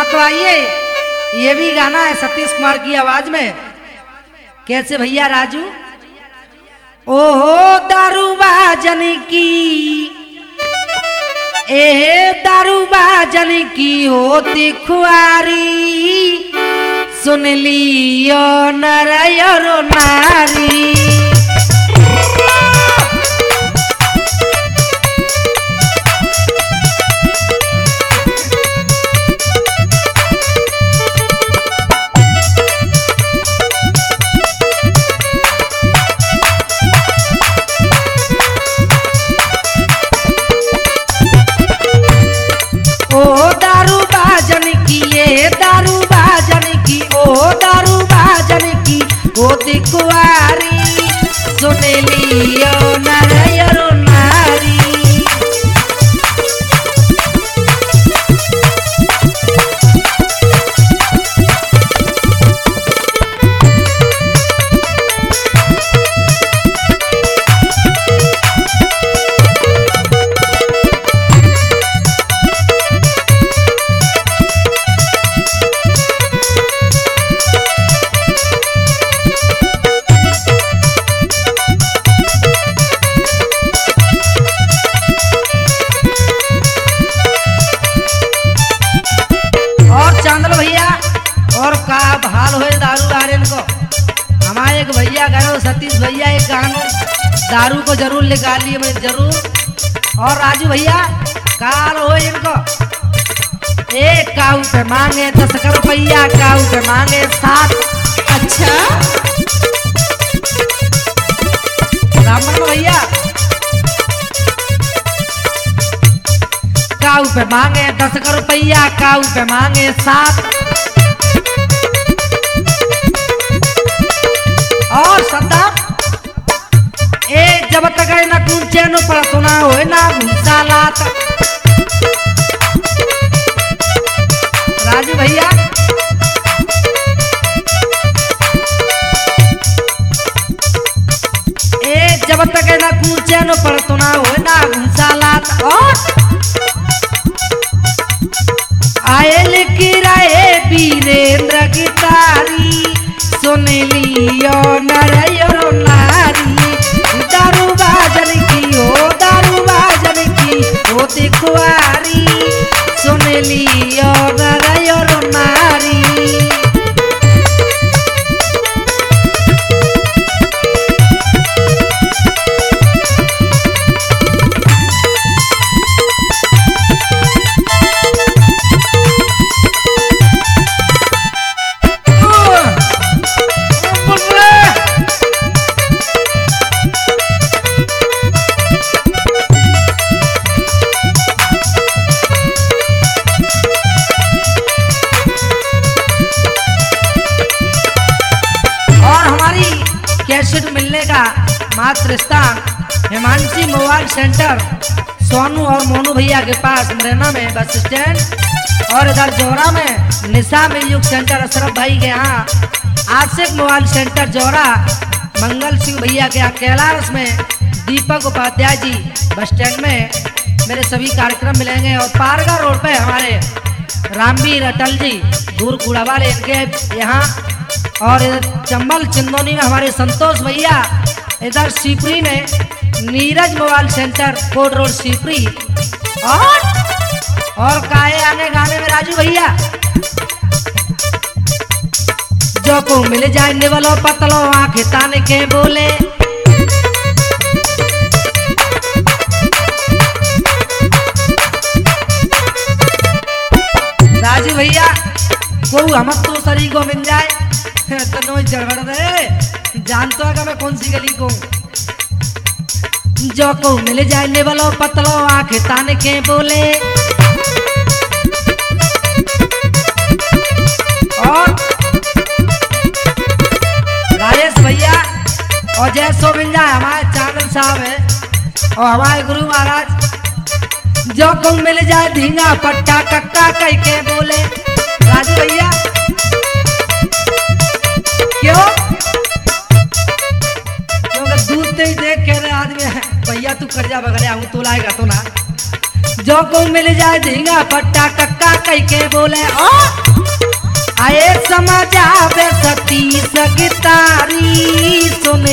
हाँ तो आइए। ये भी गाना है सतीश कुमार की आवाज़ में। कैसे भैया राजू? ओहो, दारूबाजन की। ए दारूबाजन की होती खुआरी। सुन लियो नरयरो नारी। ओ दिखवारी एक भैया करो सतीश भैया एक गानो दारू को ज़रूर निकालिए मैं ज़रूर। और राजू भैया काल हो इनको। एक काऊ पे मांगे दस कर रुपया काऊ पे मांगे सात। अच्छा। ब्राह्मण भैया। काऊ पे मांगे दस कर रुपया काऊ पे मांगे सात। और सदा ए, जब तक है ना टूंचे न पड़तो ना होए ना भूसा लात। राजू भैया, ए, जब तक है ना कूचे न पड़तो ना होए ना भूसा लियो नरयरो कैसेट मिलने का मात्र स्थान, हिमांशी मोबाइल सेंटर, सोनू और मोनू भैया के पास। मुरैना में बस स्टैंड और इधर जोरा में निशा म्यूज़िक सेंटर। अशरफ भाई के यहाँ आशिक मोबाइल सेंटर जोरा, मंगल सिंह भैया के यहाँ कैलाश में, दीपक उपाध्याय जी बस स्टैंड में मेरे सभी कार्यक्रम मिलेंगे। और पारगा रोड पे हमारे रामवीर अटल जी, दूर कूड़ा वाले इनके यहाँ और चंबल चिंदोनी में हमारे संतोष भैया, इधर सीपरी में Neeraj mobile centre, Kot road Sipri. और और काहे आने गाने में राजू भैया? जो को मिल जाए निवलो पतलो आँखें, ताने के बोले। राजू भैया को हम तो सरी को मिल जाए। तो नो झगड़ जानतो है मैं कौन सी गली को। जो को मिल जाए निवलो पतलो, आँखें ताने के बोले। और राजेश भैया और जय सो जाए हमारे चानन साहब है और हमारे गुरु महाराज। जो को मिल जाए धींगा पट्टा कक्का कह के बोले। तू कर्जा बगड़े आऊ तो लाएगा तो ना। जो को मिल जाए झींगा पट्टा कक्का कह के बोले, ओ, आए समझा बे सती सगतारी सुन